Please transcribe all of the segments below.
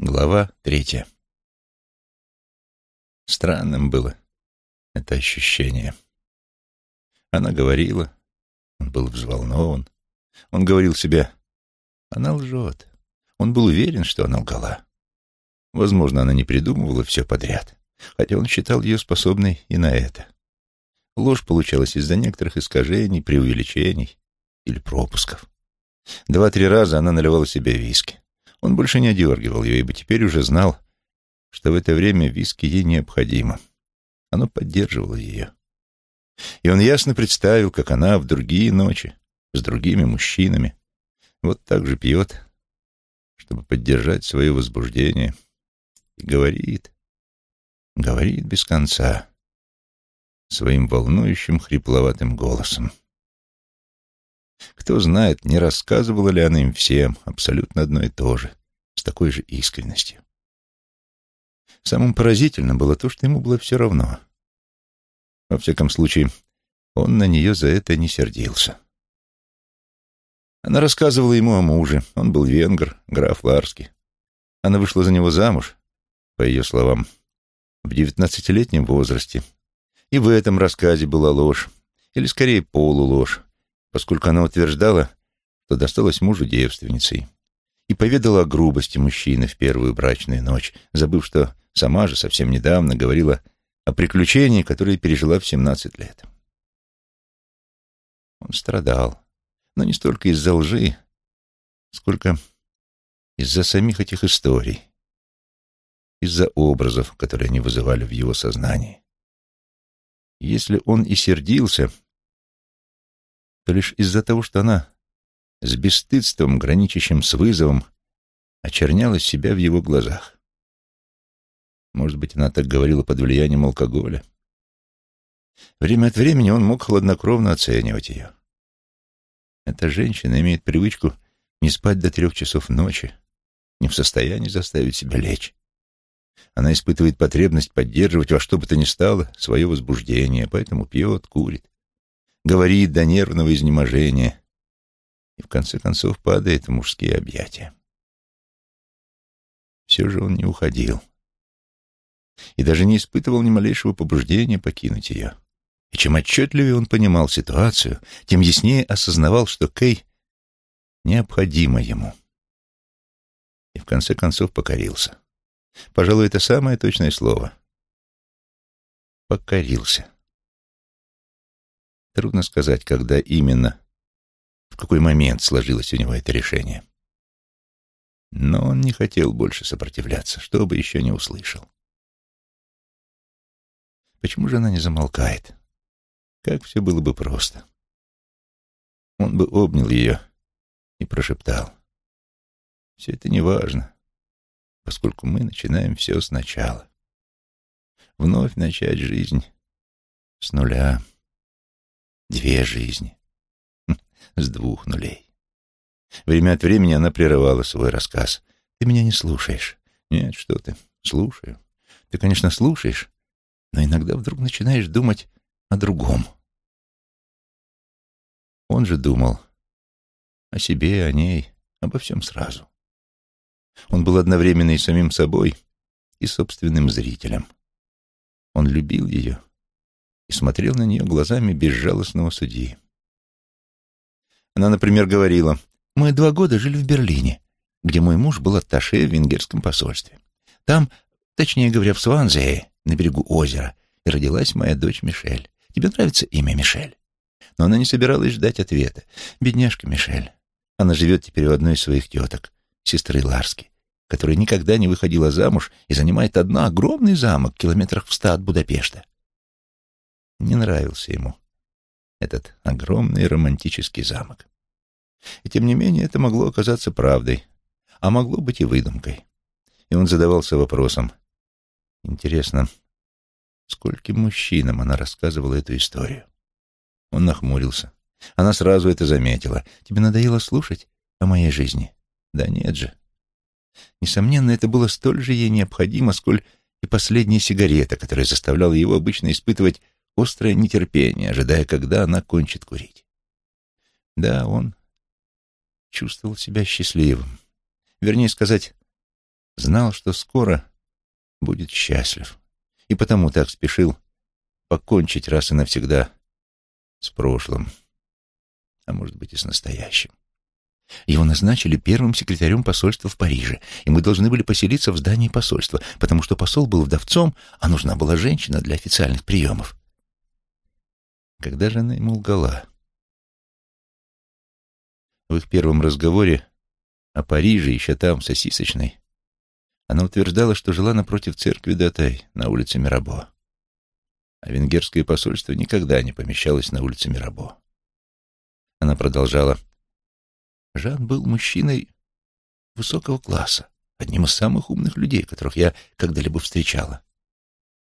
Глава третья. Странным было это ощущение. Она говорила, он был взволнован. Он говорил себе, она лжет. Он был уверен, что она лгала. Возможно, она не придумывала все подряд, хотя он считал ее способной и на это. Ложь получалась из-за некоторых искажений, преувеличений или пропусков. Два-три раза она наливала себе виски. Он больше не одергивал ее, ибо теперь уже знал, что в это время виски ей необходимо. Оно поддерживало ее. И он ясно представил, как она в другие ночи, с другими мужчинами, вот так же пьет, чтобы поддержать свое возбуждение, и говорит, говорит без конца, своим волнующим хрипловатым голосом. Кто знает, не рассказывала ли она им всем абсолютно одно и то же, с такой же искренностью. Самым поразительным было то, что ему было все равно. Во всяком случае, он на нее за это не сердился. Она рассказывала ему о муже. Он был венгр, граф Ларский. Она вышла за него замуж, по ее словам, в девятнадцатилетнем возрасте. И в этом рассказе была ложь, или скорее полуложь поскольку она утверждала, что досталась мужу девственницей, и поведала о грубости мужчины в первую брачную ночь, забыв, что сама же совсем недавно говорила о приключении, которое пережила в семнадцать лет. Он страдал, но не столько из-за лжи, сколько из-за самих этих историй, из-за образов, которые они вызывали в его сознании. если он и сердился, то лишь из-за того, что она с бесстыдством, граничащим с вызовом, очерняла себя в его глазах. Может быть, она так говорила под влиянием алкоголя. Время от времени он мог хладнокровно оценивать ее. Эта женщина имеет привычку не спать до трех часов ночи, не в состоянии заставить себя лечь. Она испытывает потребность поддерживать во что бы то ни стало свое возбуждение, поэтому пьет, курит, говорит до нервного изнеможения и в конце концов падает в мужские объятия. Все же он не уходил и даже не испытывал ни малейшего побуждения покинуть ее. И чем отчетливее он понимал ситуацию, тем яснее осознавал, что Кей необходима ему. И в конце концов покорился. Пожалуй, это самое точное слово. Покорился. Трудно сказать, когда именно, в какой момент сложилось у него это решение. Но он не хотел больше сопротивляться, что бы еще не услышал. Почему же она не замолкает? Как все было бы просто. Он бы обнял ее и прошептал. Все это не важно, поскольку мы начинаем все сначала. Вновь начать жизнь с нуля. Две жизни. Хм, с двух нулей. Время от времени она прерывала свой рассказ. «Ты меня не слушаешь». «Нет, что ты, слушаю. Ты, конечно, слушаешь, но иногда вдруг начинаешь думать о другом». Он же думал о себе, о ней, обо всем сразу. Он был одновременно и самим собой, и собственным зрителем. Он любил ее и смотрел на нее глазами безжалостного судьи. Она, например, говорила, «Мы два года жили в Берлине, где мой муж был атташе в венгерском посольстве. Там, точнее говоря, в Суанзее, на берегу озера, и родилась моя дочь Мишель. Тебе нравится имя Мишель?» Но она не собиралась ждать ответа. «Бедняжка Мишель. Она живет теперь у одной из своих теток, сестры Ларски, которая никогда не выходила замуж и занимает одно огромный замок километрах в ста от Будапешта не нравился ему этот огромный романтический замок. И тем не менее это могло оказаться правдой, а могло быть и выдумкой. И он задавался вопросом, интересно, скольким мужчинам она рассказывала эту историю? Он нахмурился. Она сразу это заметила. «Тебе надоело слушать о моей жизни?» «Да нет же». Несомненно, это было столь же ей необходимо, сколь и последняя сигарета, которая заставляла его обычно испытывать острое нетерпение, ожидая, когда она кончит курить. Да, он чувствовал себя счастливым. Вернее сказать, знал, что скоро будет счастлив, и потому так спешил покончить раз и навсегда с прошлым, а может быть и с настоящим. Его назначили первым секретарем посольства в Париже, и мы должны были поселиться в здании посольства, потому что посол был вдовцом, а нужна была женщина для официальных приемов. Когда же она ему лгала? В их первом разговоре о Париже, еще там, в сосисочной, она утверждала, что жила напротив церквиДатай на улице Мирабо. А венгерское посольство никогда не помещалось на улице Мирабо. Она продолжала. Жан был мужчиной высокого класса, одним из самых умных людей, которых я когда-либо встречала.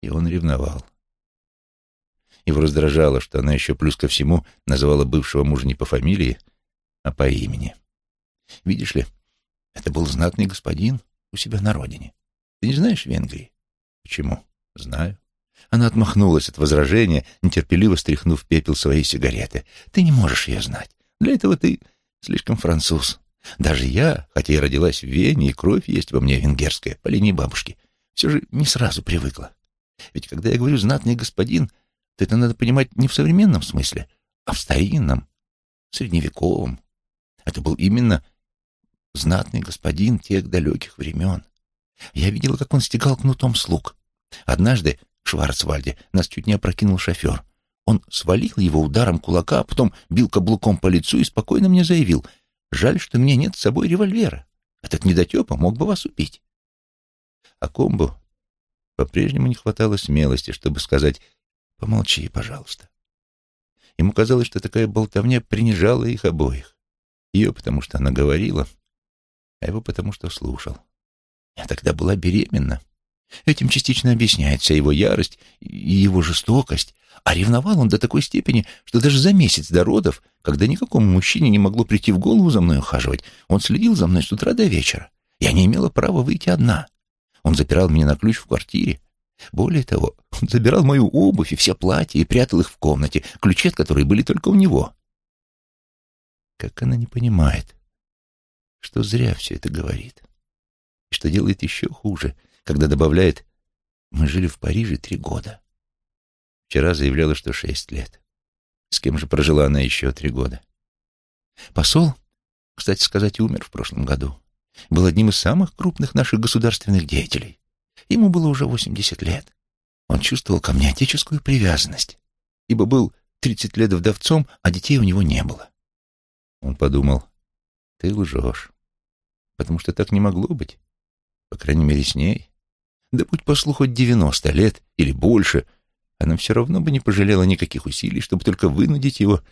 И он ревновал. Его раздражало, что она еще плюс ко всему называла бывшего мужа не по фамилии, а по имени. Видишь ли, это был знатный господин у себя на родине. Ты не знаешь Венгрии? Почему? Знаю. Она отмахнулась от возражения, нетерпеливо стряхнув пепел своей сигареты. Ты не можешь ее знать. Для этого ты слишком француз. Даже я, хотя и родилась в Вене, и кровь есть во мне венгерская, по линии бабушки, все же не сразу привыкла. Ведь когда я говорю «знатный господин», это надо понимать не в современном смысле, а в старинном, средневековом. Это был именно знатный господин тех далеких времен. Я видела, как он стегал кнутом слуг. Однажды в Шварцвальде нас чуть не опрокинул шофер. Он свалил его ударом кулака, а потом бил каблуком по лицу и спокойно мне заявил, «Жаль, что у меня нет с собой револьвера. Этот недотепа мог бы вас убить». А комбу по-прежнему не хватало смелости, чтобы сказать «Помолчи, пожалуйста». Ему казалось, что такая болтовня принижала их обоих. Ее, потому что она говорила, а его потому что слушал. Я тогда была беременна. Этим частично объясняется его ярость и его жестокость, а ревновал он до такой степени, что даже за месяц до родов, когда никакому мужчине не могло прийти в голову за мной ухаживать, он следил за мной с утра до вечера. Я не имела права выйти одна. Он запирал меня на ключ в квартире. Более того, он забирал мою обувь и все платья и прятал их в комнате, ключи от которой были только у него. Как она не понимает, что зря все это говорит. И что делает еще хуже, когда добавляет «Мы жили в Париже три года». Вчера заявляла, что шесть лет. С кем же прожила она еще три года? Посол, кстати сказать, умер в прошлом году. Был одним из самых крупных наших государственных деятелей. Ему было уже восемьдесят лет. Он чувствовал ко мне отеческую привязанность, ибо был тридцать лет вдовцом, а детей у него не было. Он подумал, ты лжешь. Потому что так не могло быть. По крайней мере, с ней. Да будь послу хоть девяносто лет или больше, она все равно бы не пожалела никаких усилий, чтобы только вынудить его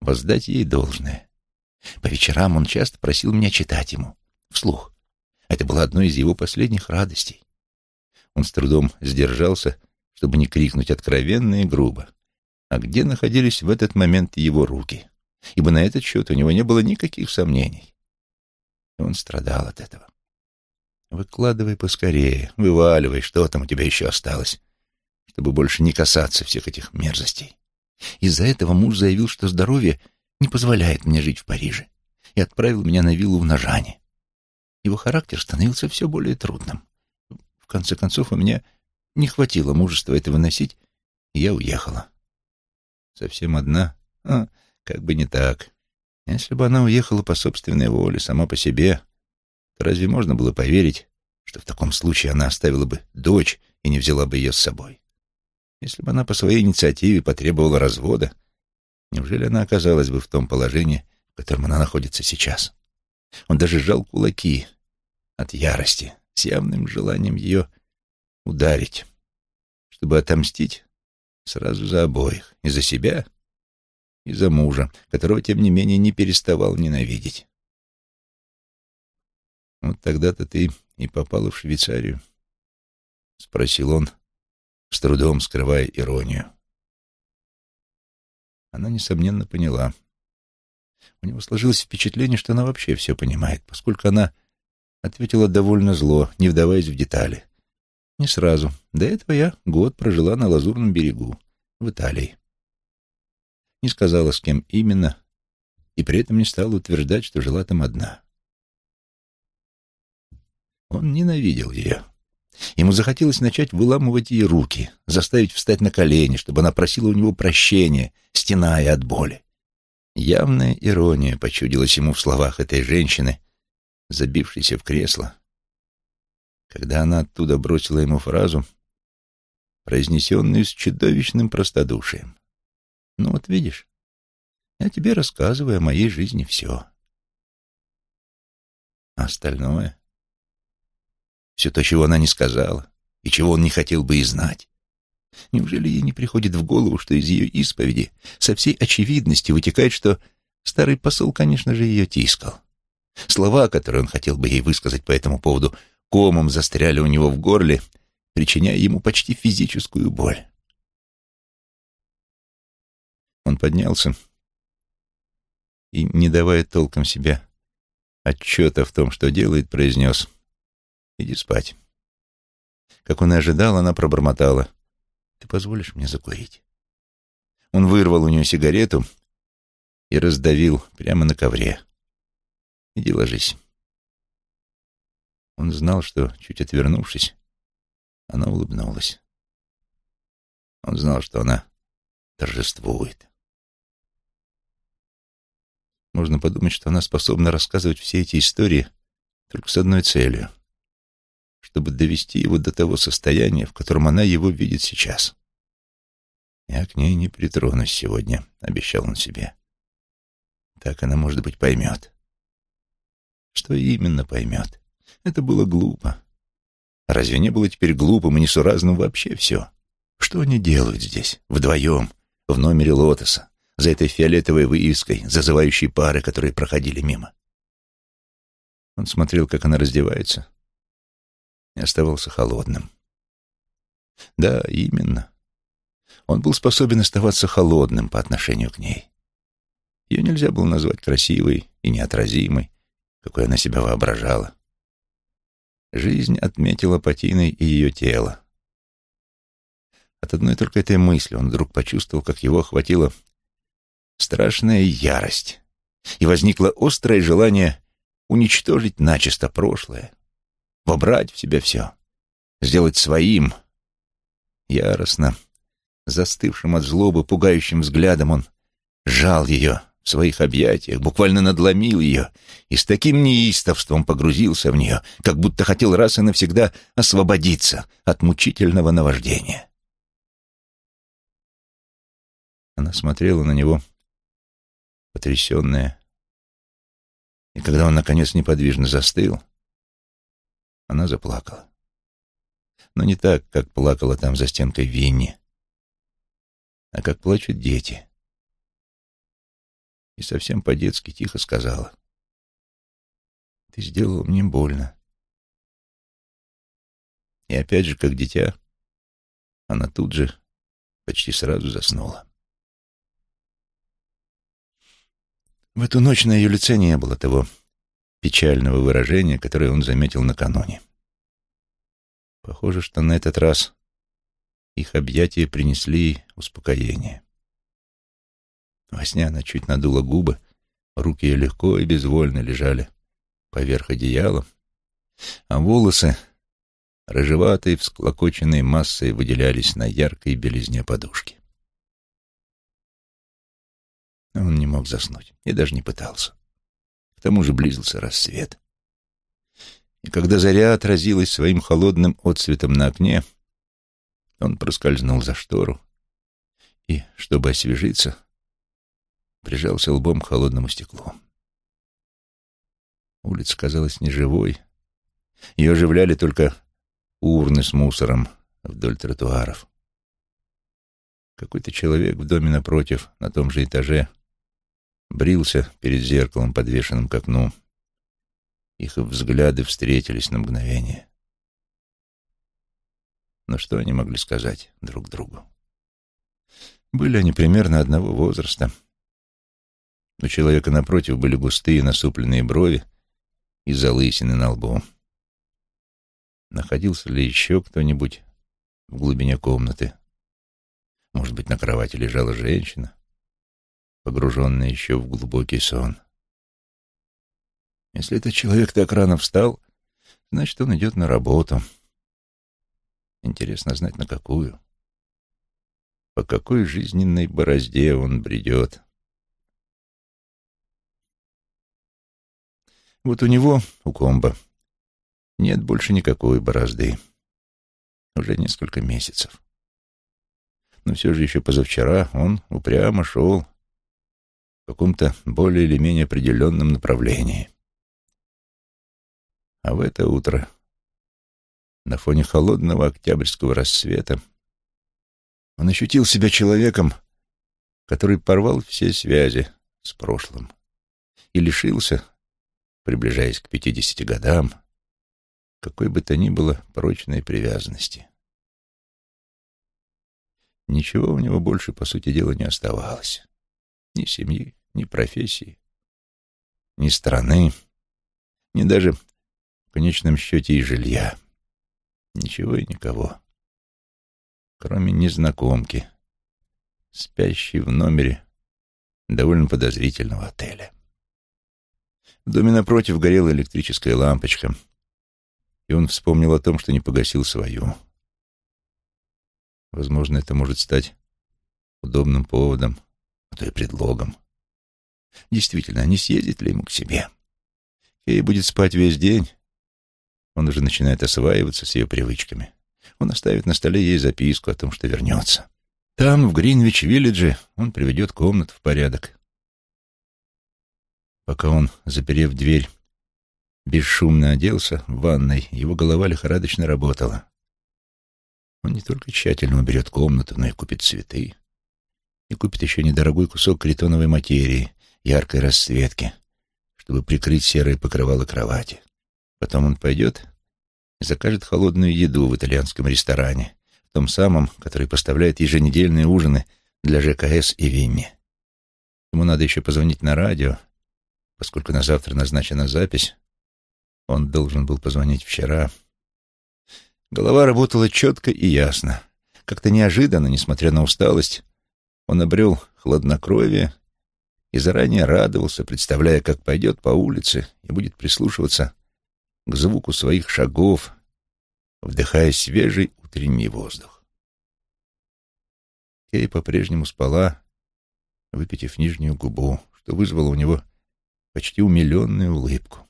воздать ей должное. По вечерам он часто просил меня читать ему, вслух. Это было одной из его последних радостей. Он с трудом сдержался, чтобы не крикнуть откровенно и грубо. А где находились в этот момент его руки? Ибо на этот счет у него не было никаких сомнений. И он страдал от этого. Выкладывай поскорее, вываливай, что там у тебя еще осталось, чтобы больше не касаться всех этих мерзостей. Из-за этого муж заявил, что здоровье не позволяет мне жить в Париже, и отправил меня на виллу в Нажане. Его характер становился все более трудным. В конце концов, у меня не хватило мужества это выносить, и я уехала. Совсем одна? А, как бы не так. Если бы она уехала по собственной воле, сама по себе, то разве можно было поверить, что в таком случае она оставила бы дочь и не взяла бы ее с собой? Если бы она по своей инициативе потребовала развода, неужели она оказалась бы в том положении, в котором она находится сейчас? Он даже сжал кулаки от ярости, с явным желанием ее ударить, чтобы отомстить сразу за обоих, и за себя, и за мужа, которого, тем не менее, не переставал ненавидеть. «Вот тогда-то ты и попала в Швейцарию?» — спросил он, с трудом скрывая иронию. Она, несомненно, поняла. У него сложилось впечатление, что она вообще все понимает, поскольку она ответила довольно зло, не вдаваясь в детали. Не сразу. До этого я год прожила на Лазурном берегу, в Италии не сказала, с кем именно, и при этом не стала утверждать, что жила там одна. Он ненавидел ее. Ему захотелось начать выламывать ей руки, заставить встать на колени, чтобы она просила у него прощения, стеная от боли. Явная ирония почудилась ему в словах этой женщины, забившейся в кресло, когда она оттуда бросила ему фразу, произнесенную с чудовищным простодушием. «Ну вот видишь, я тебе рассказываю о моей жизни все. А остальное все то, чего она не сказала, и чего он не хотел бы и знать. Неужели ей не приходит в голову, что из ее исповеди со всей очевидностью вытекает, что старый посол, конечно же, ее тискал? Слова, которые он хотел бы ей высказать по этому поводу, комом застряли у него в горле, причиняя ему почти физическую боль. Он поднялся и, не давая толком себе отчета в том, что делает, произнес Иди спать. Как он и ожидал, она пробормотала. Ты позволишь мне закурить? Он вырвал у нее сигарету и раздавил прямо на ковре. Иди ложись. Он знал, что, чуть отвернувшись, она улыбнулась. Он знал, что она торжествует. Можно подумать, что она способна рассказывать все эти истории только с одной целью чтобы довести его до того состояния, в котором она его видит сейчас. «Я к ней не притронусь сегодня», — обещал он себе. «Так она, может быть, поймет». Что именно поймет? Это было глупо. Разве не было теперь глупым и несуразным вообще все? Что они делают здесь, вдвоем, в номере Лотоса, за этой фиолетовой вывеской, зазывающей пары, которые проходили мимо? Он смотрел, как она раздевается, и оставался холодным. Да, именно. Он был способен оставаться холодным по отношению к ней. Ее нельзя было назвать красивой и неотразимой, какой она себя воображала. Жизнь отметила патиной и ее тело. От одной только этой мысли он вдруг почувствовал, как его охватила страшная ярость, и возникло острое желание уничтожить начисто прошлое, вобрать в себя все, сделать своим. Яростно, застывшим от злобы, пугающим взглядом он сжал ее в своих объятиях, буквально надломил ее и с таким неистовством погрузился в нее, как будто хотел раз и навсегда освободиться от мучительного наваждения. Она смотрела на него, потрясенная, и когда он, наконец, неподвижно застыл, она заплакала. Но не так, как плакала там за стенкой Винни, а как плачут дети. И совсем по-детски тихо сказала. «Ты сделал мне больно». И опять же, как дитя, она тут же почти сразу заснула. В эту ночь на ее лице не было того печального выражения, которое он заметил накануне. Похоже, что на этот раз их объятия принесли успокоение. Во сне она чуть надула губы, руки ее легко и безвольно лежали поверх одеяла, а волосы, рыжеватые, всклокоченные массой, выделялись на яркой белизне подушки. Он не мог заснуть и даже не пытался. К тому же близился рассвет. И когда заря отразилась своим холодным отсветом на окне, он проскользнул за штору и, чтобы освежиться, прижался лбом к холодному стеклу. Улица казалась неживой. Ее оживляли только урны с мусором вдоль тротуаров. Какой-то человек в доме напротив, на том же этаже, брился перед зеркалом, подвешенным к окну. Их взгляды встретились на мгновение. Но что они могли сказать друг другу? Были они примерно одного возраста. У человека напротив были густые насупленные брови и залысины на лбу. Находился ли еще кто-нибудь в глубине комнаты? Может быть, на кровати лежала женщина? погруженная еще в глубокий сон. Если этот человек так рано встал, Значит, он идет на работу. Интересно знать, на какую. По какой жизненной борозде он бредет. Вот у него, у Комба, нет больше никакой борозды. Уже несколько месяцев. Но все же еще позавчера он упрямо шел в каком-то более или менее определенном направлении. А в это утро, на фоне холодного октябрьского рассвета, он ощутил себя человеком, который порвал все связи с прошлым и лишился, приближаясь к пятидесяти годам, какой бы то ни было прочной привязанности. Ничего у него больше, по сути дела, не оставалось. Ни семьи, ни профессии, ни страны, ни даже, в конечном счете, и жилья. Ничего и никого, кроме незнакомки, спящей в номере довольно подозрительного отеля. В доме напротив горела электрическая лампочка, и он вспомнил о том, что не погасил свою. Возможно, это может стать удобным поводом, а то и предлогом. Действительно, не съездит ли ему к себе? Кей будет спать весь день. Он уже начинает осваиваться с ее привычками. Он оставит на столе ей записку о том, что вернется. Там, в Гринвич-Виллидже, он приведет комнату в порядок. Пока он, заперев дверь, бесшумно оделся в ванной, его голова лихорадочно работала. Он не только тщательно уберет комнату, но и купит цветы. И купит еще недорогой кусок критоновой материи, яркой расцветки, чтобы прикрыть серое покрывало кровати. Потом он пойдет и закажет холодную еду в итальянском ресторане, в том самом, который поставляет еженедельные ужины для ЖКС и Винни. Ему надо еще позвонить на радио, поскольку на завтра назначена запись. Он должен был позвонить вчера — Голова работала четко и ясно. Как-то неожиданно, несмотря на усталость, он обрел хладнокровие и заранее радовался, представляя, как пойдет по улице и будет прислушиваться к звуку своих шагов, вдыхая свежий утренний воздух. Кей по-прежнему спала, выпитив нижнюю губу, что вызвало у него почти умиленную улыбку.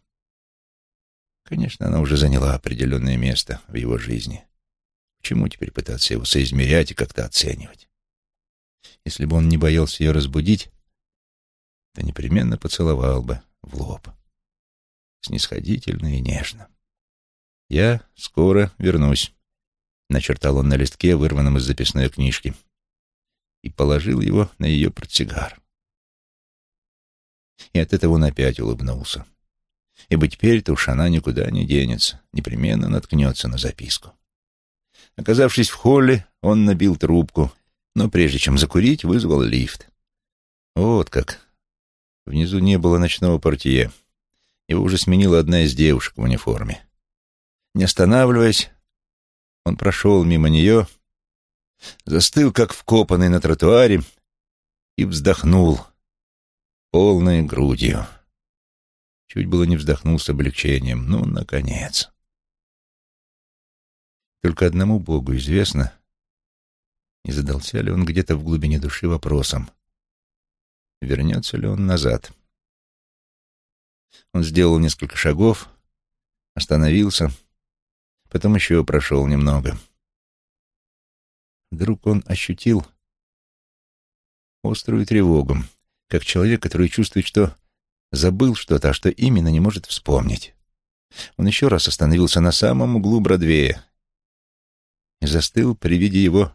Конечно, она уже заняла определенное место в его жизни. Почему теперь пытаться его соизмерять и как-то оценивать? Если бы он не боялся ее разбудить, то непременно поцеловал бы в лоб. Снисходительно и нежно. «Я скоро вернусь», — начертал он на листке, вырванном из записной книжки, и положил его на ее портсигар. И от этого он опять улыбнулся ибо теперь-то уж она никуда не денется, непременно наткнется на записку. Оказавшись в холле, он набил трубку, но прежде чем закурить, вызвал лифт. Вот как. Внизу не было ночного портье. Его уже сменила одна из девушек в униформе. Не останавливаясь, он прошел мимо нее, застыл, как вкопанный на тротуаре, и вздохнул полной грудью. Чуть было не вздохнул с облегчением. Ну, наконец. Только одному Богу известно, не задался ли он где-то в глубине души вопросом, вернется ли он назад. Он сделал несколько шагов, остановился, потом еще прошел немного. Вдруг он ощутил острую тревогу, как человек, который чувствует, что Забыл что-то, а что именно не может вспомнить. Он еще раз остановился на самом углу Бродвея и застыл при виде его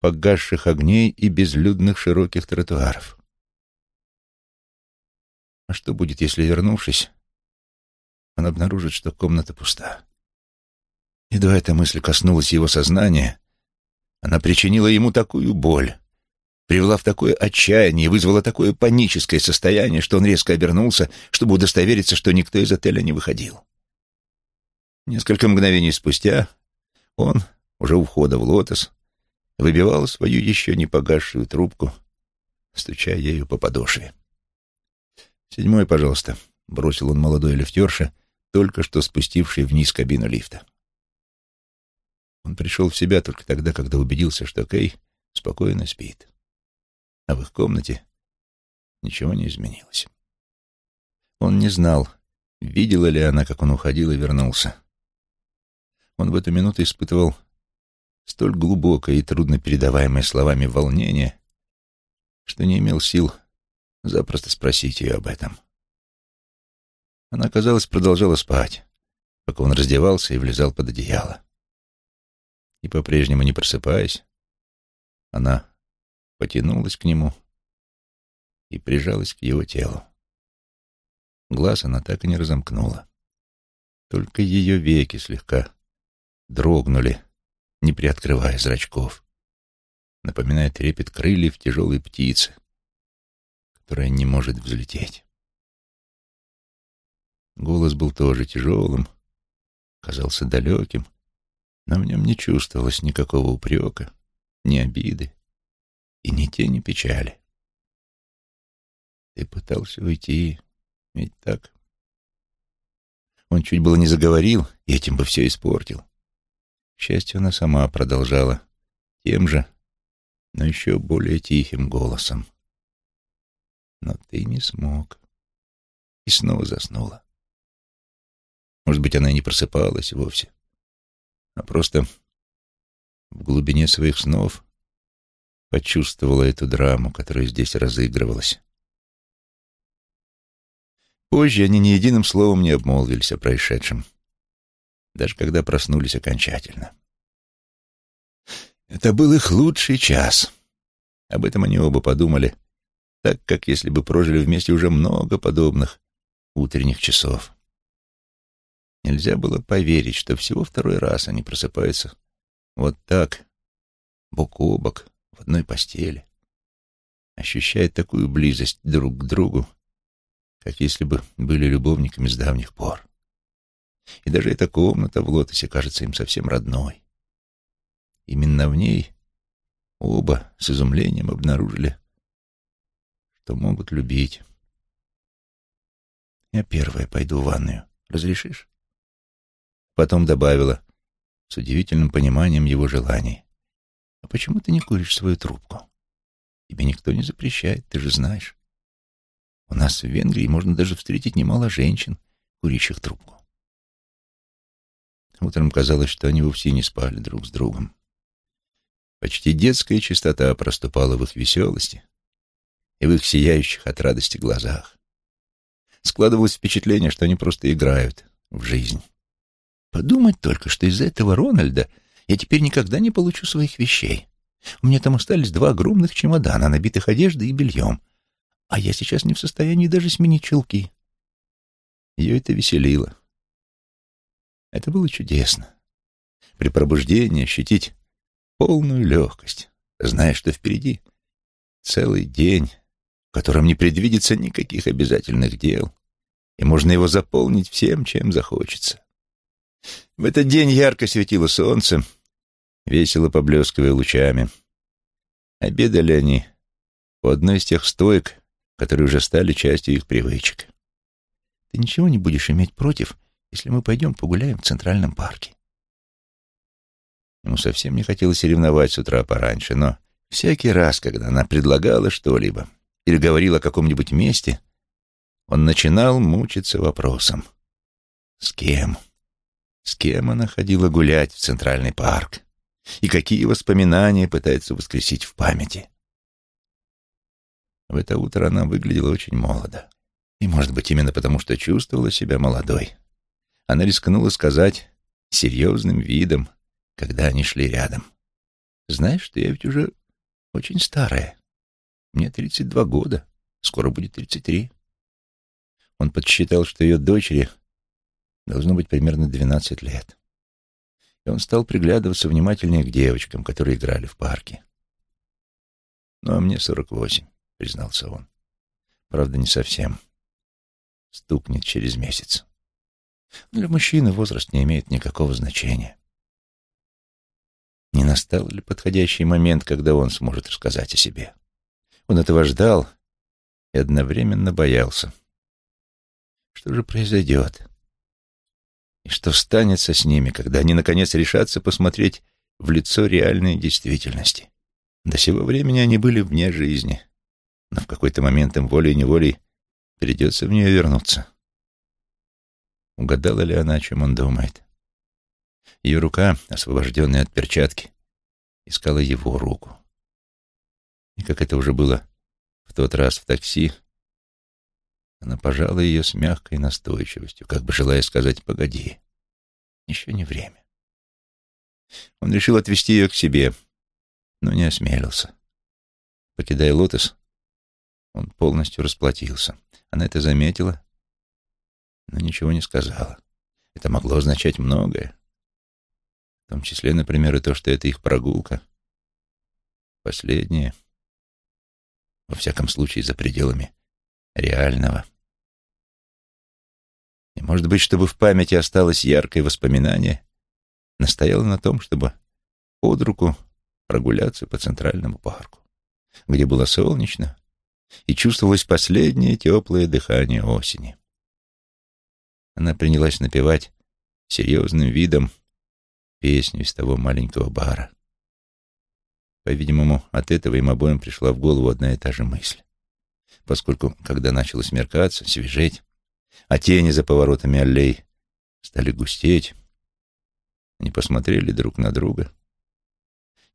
погасших огней и безлюдных широких тротуаров. А что будет, если, вернувшись, он обнаружит, что комната пуста? Едва эта мысль коснулась его сознания, она причинила ему такую боль, привела в такое отчаяние и вызвала такое паническое состояние, что он резко обернулся, чтобы удостовериться, что никто из отеля не выходил. Несколько мгновений спустя он, уже у входа в лотос, выбивал свою еще не погасшую трубку, стуча ею по подошве. «Седьмой, пожалуйста», — бросил он молодой лифтерше, только что спустивший вниз кабину лифта. Он пришел в себя только тогда, когда убедился, что Кей спокойно спит. А в их комнате ничего не изменилось. Он не знал, видела ли она, как он уходил и вернулся. Он в эту минуту испытывал столь глубокое и трудно передаваемое словами волнение, что не имел сил запросто спросить ее об этом. Она, казалось, продолжала спать, пока он раздевался и влезал под одеяло. И по-прежнему не просыпаясь, она потянулась к нему и прижалась к его телу. Глаз она так и не разомкнула. Только ее веки слегка дрогнули, не приоткрывая зрачков, напоминая трепет крыльев тяжелой птицы, которая не может взлететь. Голос был тоже тяжелым, казался далеким, но в нем не чувствовалось никакого упрека, ни обиды и ни тени печали. Ты пытался уйти, ведь так? Он чуть было не заговорил, и этим бы все испортил. К счастью, она сама продолжала тем же, но еще более тихим голосом. Но ты не смог. И снова заснула. Может быть, она и не просыпалась вовсе, а просто в глубине своих снов почувствовала эту драму, которая здесь разыгрывалась. Позже они ни единым словом не обмолвились о происшедшем, даже когда проснулись окончательно. Это был их лучший час. Об этом они оба подумали, так как если бы прожили вместе уже много подобных утренних часов. Нельзя было поверить, что всего второй раз они просыпаются вот так, бок о бок, в одной постели, ощущая такую близость друг к другу, как если бы были любовниками с давних пор. И даже эта комната в лотосе кажется им совсем родной. Именно в ней оба с изумлением обнаружили, что могут любить. Я первая пойду в ванную. Разрешишь? Потом добавила, с удивительным пониманием его желаний. «А почему ты не куришь свою трубку? Тебе никто не запрещает, ты же знаешь. У нас в Венгрии можно даже встретить немало женщин, курящих трубку». Утром казалось, что они вовсе не спали друг с другом. Почти детская чистота проступала в их веселости и в их сияющих от радости глазах. Складывалось впечатление, что они просто играют в жизнь. Подумать только, что из-за этого Рональда я теперь никогда не получу своих вещей. У меня там остались два огромных чемодана, набитых одеждой и бельем. А я сейчас не в состоянии даже сменить чулки. Ее это веселило. Это было чудесно. При пробуждении ощутить полную легкость, зная, что впереди целый день, в котором не предвидится никаких обязательных дел, и можно его заполнить всем, чем захочется. В этот день ярко светило солнце, весело поблескивая лучами. Обедали они у одной из тех стоек, которые уже стали частью их привычек. «Ты ничего не будешь иметь против, если мы пойдем погуляем в Центральном парке?» Ему совсем не хотелось ревновать с утра пораньше, но всякий раз, когда она предлагала что-либо или говорила о каком-нибудь месте, он начинал мучиться вопросом. «С кем?» С кем она ходила гулять в Центральный парк? И какие воспоминания пытается воскресить в памяти? В это утро она выглядела очень молодо. И, может быть, именно потому, что чувствовала себя молодой. Она рискнула сказать серьезным видом, когда они шли рядом. «Знаешь, что я ведь уже очень старая. Мне 32 года, скоро будет 33». Он подсчитал, что ее дочери Должно быть примерно двенадцать лет. И он стал приглядываться внимательнее к девочкам, которые играли в парке. «Ну, а мне сорок восемь», — признался он. «Правда, не совсем. Стукнет через месяц. Для мужчины возраст не имеет никакого значения. Не настал ли подходящий момент, когда он сможет рассказать о себе? Он этого ждал и одновременно боялся. Что же произойдет, И что станется с ними, когда они, наконец, решатся посмотреть в лицо реальной действительности? До сего времени они были вне жизни, но в какой-то момент им волей-неволей придется в нее вернуться. Угадала ли она, о чем он думает? Ее рука, освобожденная от перчатки, искала его руку. И как это уже было в тот раз в такси, она пожала ее с мягкой настойчивостью, как бы желая сказать «погоди, еще не время». Он решил отвести ее к себе, но не осмелился. Покидая лотос, он полностью расплатился. Она это заметила, но ничего не сказала. Это могло означать многое. В том числе, например, и то, что это их прогулка. Последняя. Во всяком случае, за пределами реального. И, может быть, чтобы в памяти осталось яркое воспоминание, настояла на том, чтобы под руку прогуляться по Центральному парку, где было солнечно и чувствовалось последнее теплое дыхание осени. Она принялась напевать серьезным видом песню из того маленького бара. По-видимому, от этого им обоим пришла в голову одна и та же мысль. Поскольку, когда начало смеркаться, свежеть, а тени за поворотами аллей стали густеть, они посмотрели друг на друга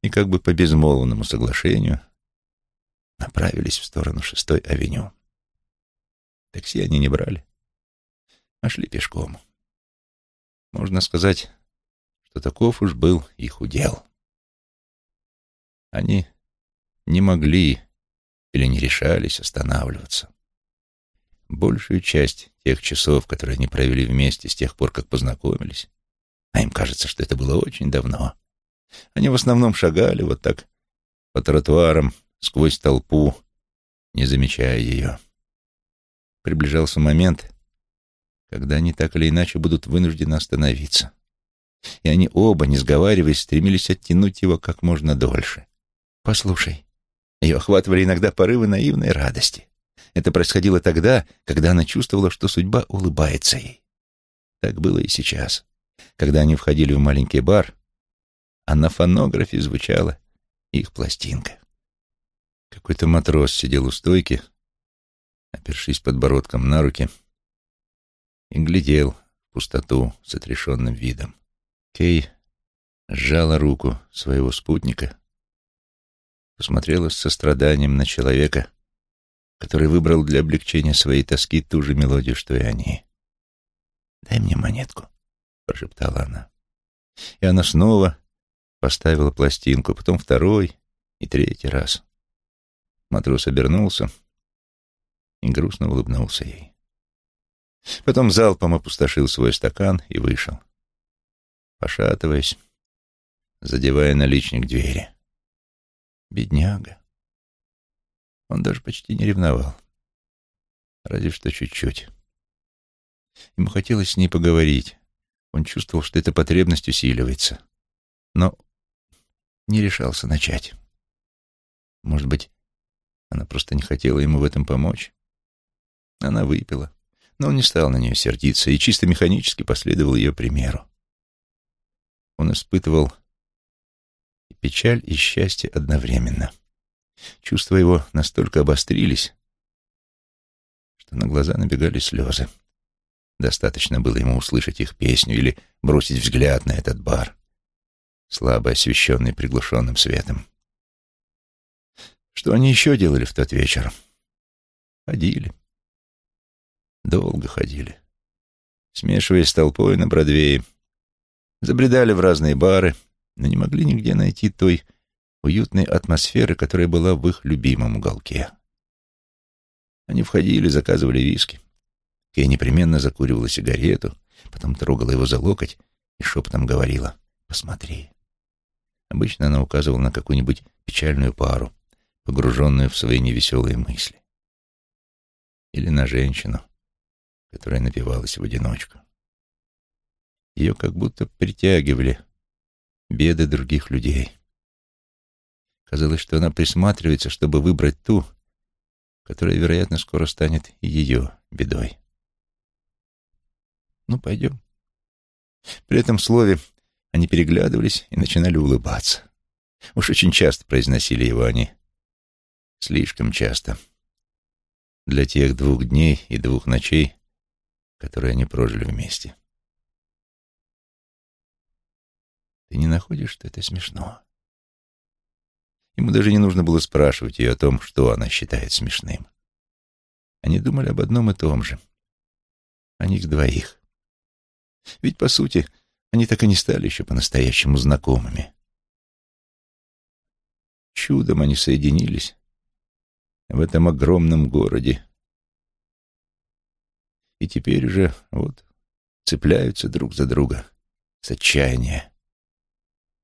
и как бы по безмолвному соглашению направились в сторону шестой авеню. Такси они не брали, а шли пешком. Можно сказать, что таков уж был их удел. Они не могли или не решались останавливаться. Большую часть тех часов, которые они провели вместе с тех пор, как познакомились, а им кажется, что это было очень давно, они в основном шагали вот так по тротуарам, сквозь толпу, не замечая ее. Приближался момент, когда они так или иначе будут вынуждены остановиться. И они оба, не сговариваясь, стремились оттянуть его как можно дольше. «Послушай». Ее охватывали иногда порывы наивной радости. Это происходило тогда, когда она чувствовала, что судьба улыбается ей. Так было и сейчас, когда они входили в маленький бар, а на фонографе звучала их пластинка. Какой-то матрос сидел у стойки, опершись подбородком на руки, и глядел в пустоту с отрешенным видом. Кей сжала руку своего спутника, посмотрела с состраданием на человека, который выбрал для облегчения своей тоски ту же мелодию, что и они. «Дай мне монетку», — прошептала она. И она снова поставила пластинку, потом второй и третий раз. Матрос обернулся и грустно улыбнулся ей. Потом залпом опустошил свой стакан и вышел, пошатываясь, задевая наличник двери. Бедняга. Он даже почти не ревновал. Разве что чуть-чуть. Ему хотелось с ней поговорить. Он чувствовал, что эта потребность усиливается. Но не решался начать. Может быть, она просто не хотела ему в этом помочь? Она выпила, но он не стал на нее сердиться и чисто механически последовал ее примеру. Он испытывал и печаль, и счастье одновременно. Чувства его настолько обострились, что на глаза набегали слезы. Достаточно было ему услышать их песню или бросить взгляд на этот бар, слабо освещенный приглушенным светом. Что они еще делали в тот вечер? Ходили. Долго ходили. Смешиваясь с толпой на Бродвее, забредали в разные бары, но не могли нигде найти той уютной атмосферы, которая была в их любимом уголке. Они входили, заказывали виски. Кей непременно закуривала сигарету, потом трогала его за локоть и шепотом говорила «Посмотри». Обычно она указывала на какую-нибудь печальную пару, погруженную в свои невеселые мысли. Или на женщину, которая напивалась в одиночку. Ее как будто притягивали беды других людей. Казалось, что она присматривается, чтобы выбрать ту, которая, вероятно, скоро станет ее бедой. «Ну, пойдем», При этом слове они переглядывались и начинали улыбаться. Уж очень часто произносили его они. Слишком часто. Для тех двух дней и двух ночей, которые они прожили вместе. Ты не находишь, что это смешно? Ему даже не нужно было спрашивать ее о том, что она считает смешным. Они думали об одном и том же. О них двоих. Ведь, по сути, они так и не стали еще по-настоящему знакомыми. Чудом они соединились в этом огромном городе. И теперь уже, вот, цепляются друг за друга с отчаяния,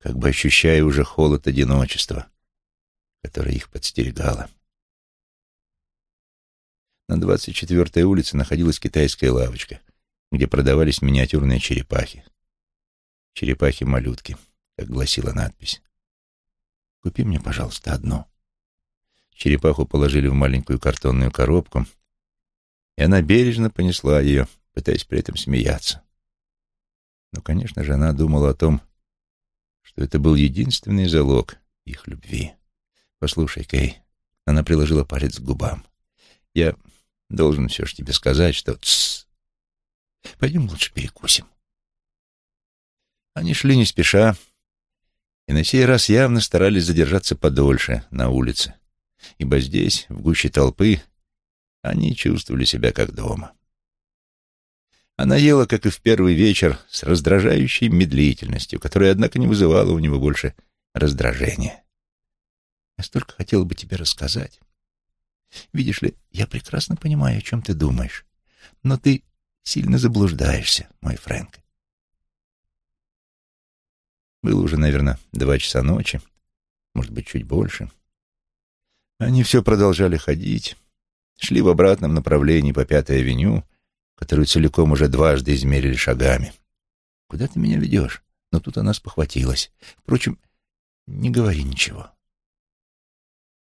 как бы ощущая уже холод одиночества, которое их подстерегало. На 24-й улице находилась китайская лавочка, где продавались миниатюрные черепахи. Черепахи-малютки, как гласила надпись. «Купи мне, пожалуйста, одну». Черепаху положили в маленькую картонную коробку, и она бережно понесла ее, пытаясь при этом смеяться. Но, конечно же, она думала о том, что это был единственный залог их любви. «Послушай, Кей», — она приложила палец к губам, — «я должен все же тебе сказать, что... Тссс! Пойдем лучше перекусим». Они шли не спеша, и на сей раз явно старались задержаться подольше на улице, ибо здесь, в гуще толпы, они чувствовали себя как дома. Она ела, как и в первый вечер, с раздражающей медлительностью, которая, однако, не вызывала у него больше раздражения. «Я столько хотела бы тебе рассказать. Видишь ли, я прекрасно понимаю, о чем ты думаешь, но ты сильно заблуждаешься, мой Фрэнк. Было уже, наверное, два часа ночи, может быть, чуть больше. Они все продолжали ходить, шли в обратном направлении по Пятой авеню, которую целиком уже дважды измерили шагами. «Куда ты меня ведешь?» Но тут она спохватилась. Впрочем, не говори ничего.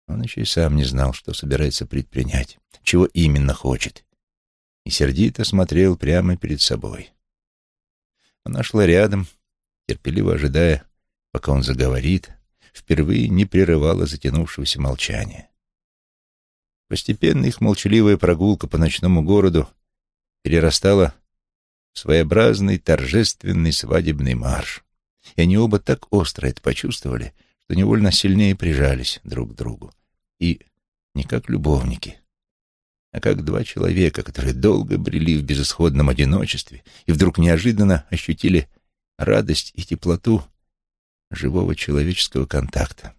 Он еще и сам не знал, что собирается предпринять, чего именно хочет, и сердито смотрел прямо перед собой. Она шла рядом, терпеливо ожидая, пока он заговорит, впервые не прерывала затянувшегося молчания. Постепенно их молчаливая прогулка по ночному городу перерастала в своеобразный торжественный свадебный марш, и они оба так остро это почувствовали, что невольно сильнее прижались друг к другу. И не как любовники, а как два человека, которые долго брели в безысходном одиночестве и вдруг неожиданно ощутили радость и теплоту живого человеческого контакта.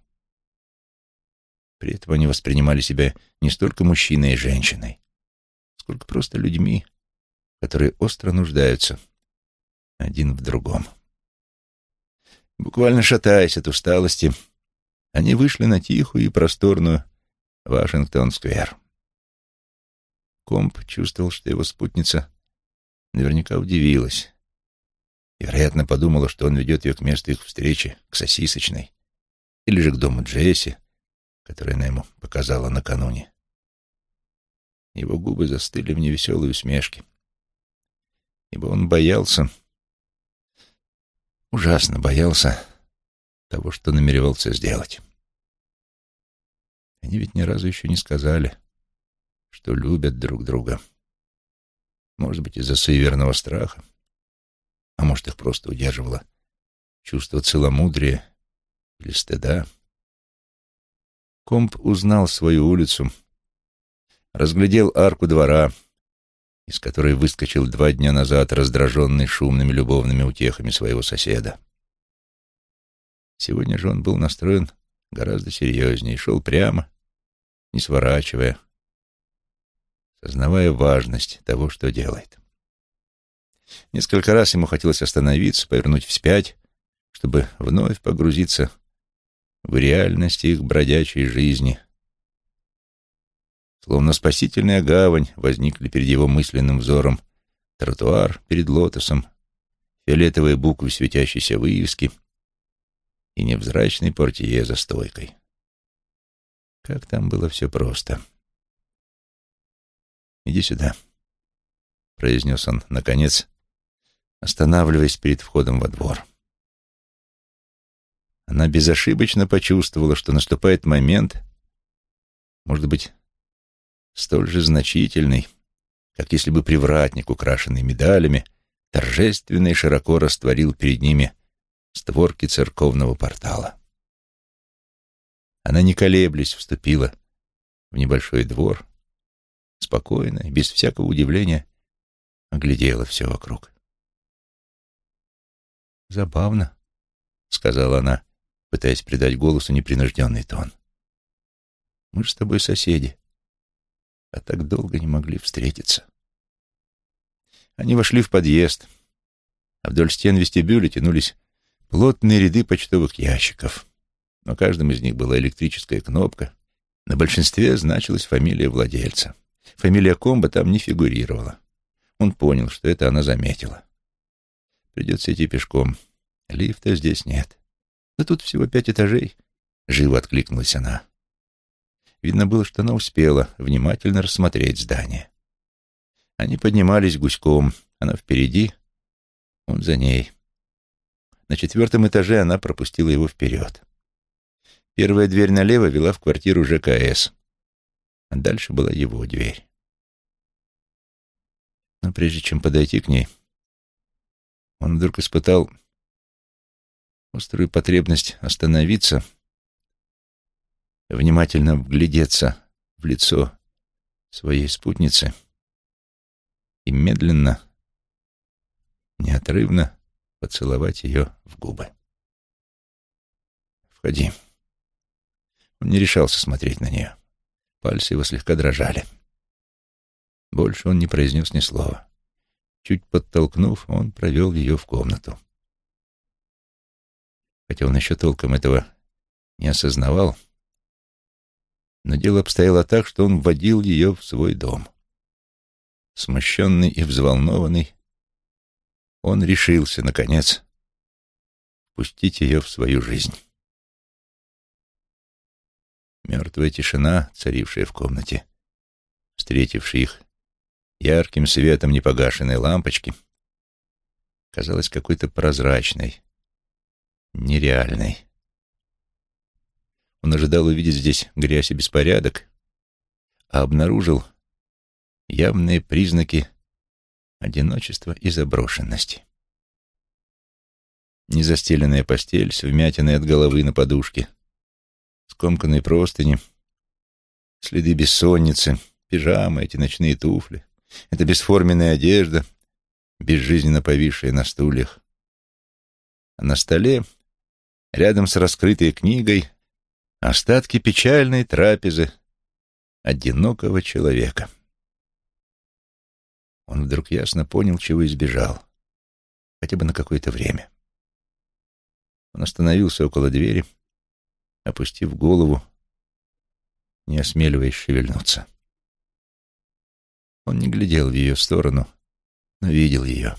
При этом они воспринимали себя не столько мужчиной и женщиной, сколько просто людьми, которые остро нуждаются один в другом. Буквально шатаясь от усталости, они вышли на тихую и просторную Вашингтон-сквер. Комп чувствовал, что его спутница наверняка удивилась. И, вероятно, подумала, что он ведет ее к месту их встречи, к сосисочной, или же к дому Джесси, который она ему показала накануне. Его губы застыли в невеселой усмешке, ибо он боялся, ужасно боялся того, что намеревался сделать. Они ведь ни разу еще не сказали, что любят друг друга. Может быть, из-за суеверного страха, а может, их просто удерживало чувство целомудрия или стыда. Комп узнал свою улицу, разглядел арку двора, из которой выскочил два дня назад раздраженный шумными любовными утехами своего соседа. Сегодня же он был настроен гораздо серьезнее, шел прямо, не сворачивая, сознавая важность того, что делает. Несколько раз ему хотелось остановиться, повернуть вспять, чтобы вновь погрузиться в реальность их бродячей жизни. Словно спасительная гавань возникли перед его мысленным взором тротуар перед лотосом, фиолетовые буквы светящейся вывески и невзрачный портье за стойкой. Как там было все просто. «Иди сюда», — произнес он, наконец, останавливаясь перед входом во двор. Она безошибочно почувствовала, что наступает момент, может быть, столь же значительный, как если бы привратник, украшенный медалями, торжественно и широко растворил перед ними створки церковного портала. Она, не колеблясь, вступила в небольшой двор, спокойно без всякого удивления оглядела все вокруг. «Забавно», — сказала она, пытаясь придать голосу непринужденный тон. «Мы же с тобой соседи, а так долго не могли встретиться». Они вошли в подъезд, а вдоль стен вестибюля тянулись плотные ряды почтовых ящиков. На каждом из них была электрическая кнопка. На большинстве значилась фамилия владельца. Фамилия Комба там не фигурировала. Он понял, что это она заметила. Придется идти пешком. Лифта здесь нет. Да тут всего пять этажей. Живо откликнулась она. Видно было, что она успела внимательно рассмотреть здание. Они поднимались гуськом. Она впереди, он за ней. На четвертом этаже она пропустила его вперед. Первая дверь налево вела в квартиру ЖКС, а дальше была его дверь. Но прежде чем подойти к ней, он вдруг испытал острую потребность остановиться, внимательно вглядеться в лицо своей спутницы и медленно, неотрывно поцеловать ее в губы. «Входи». Он не решался смотреть на нее. Пальцы его слегка дрожали. Больше он не произнес ни слова. Чуть подтолкнув, он провел ее в комнату. Хотя он еще толком этого не осознавал, но дело обстояло так, что он вводил ее в свой дом. Смущенный и взволнованный, он решился, наконец, пустить ее в свою жизнь. Мертвая тишина, царившая в комнате, встретившая их ярким светом непогашенной лампочки, казалась какой-то прозрачной, нереальной. Он ожидал увидеть здесь грязь и беспорядок, а обнаружил явные признаки одиночества и заброшенности. Незастеленная постель с вмятиной от головы на подушке, скомканные простыни, следы бессонницы, пижамы, эти ночные туфли, эта бесформенная одежда, безжизненно повисшая на стульях. А на столе, рядом с раскрытой книгой, остатки печальной трапезы одинокого человека. Он вдруг ясно понял, чего избежал, хотя бы на какое-то время. Он остановился около двери, опустив голову, не осмеливаясь шевельнуться. Он не глядел в ее сторону, но видел ее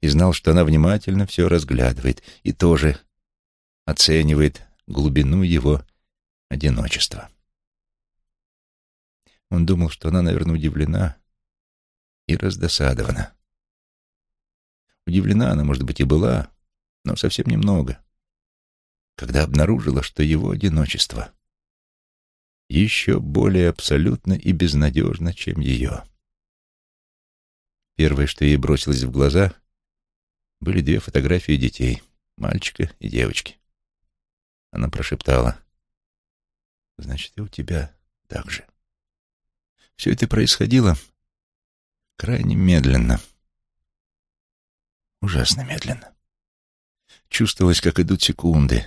и знал, что она внимательно все разглядывает и тоже оценивает глубину его одиночества. Он думал, что она, наверное, удивлена, и раздосадована. Удивлена она, может быть, и была, но совсем немного, когда обнаружила, что его одиночество еще более абсолютно и безнадежно, чем ее. Первое, что ей бросилось в глаза, были две фотографии детей, мальчика и девочки. Она прошептала, «Значит, и у тебя так же». Все это происходило крайне медленно. Ужасно медленно. Чувствовалось, как идут секунды,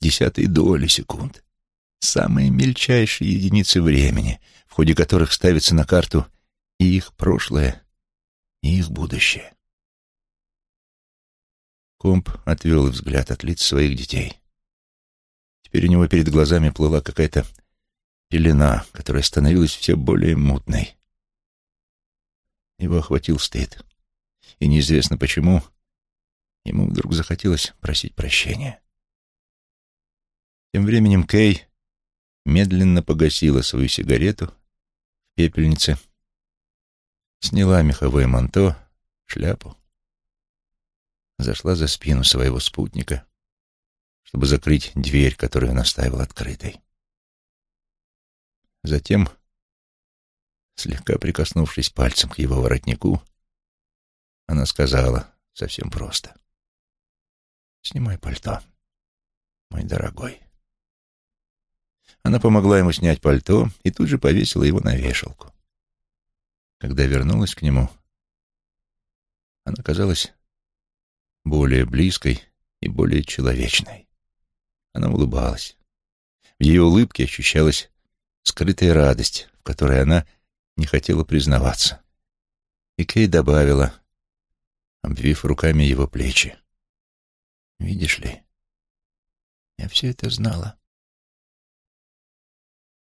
десятые доли секунд. Самые мельчайшие единицы времени, в ходе которых ставится на карту и их прошлое, и их будущее. Комп отвел взгляд от лиц своих детей. Теперь у него перед глазами плыла какая-то пелена, которая становилась все более мутной. Его охватил стыд. И неизвестно почему, ему вдруг захотелось просить прощения. Тем временем Кей медленно погасила свою сигарету в пепельнице, сняла меховое манто, шляпу зашла за спину своего спутника, чтобы закрыть дверь, которую он оставил открытой. Затем, слегка прикоснувшись пальцем к его воротнику, она сказала совсем просто. «Снимай пальто, мой дорогой». Она помогла ему снять пальто и тут же повесила его на вешалку. Когда вернулась к нему, она казалась более близкой и более человечной. Она улыбалась. В ее улыбке ощущалась скрытая радость, в которой она не хотела признаваться. И Кей добавила, обвив руками его плечи. «Видишь ли, я все это знала.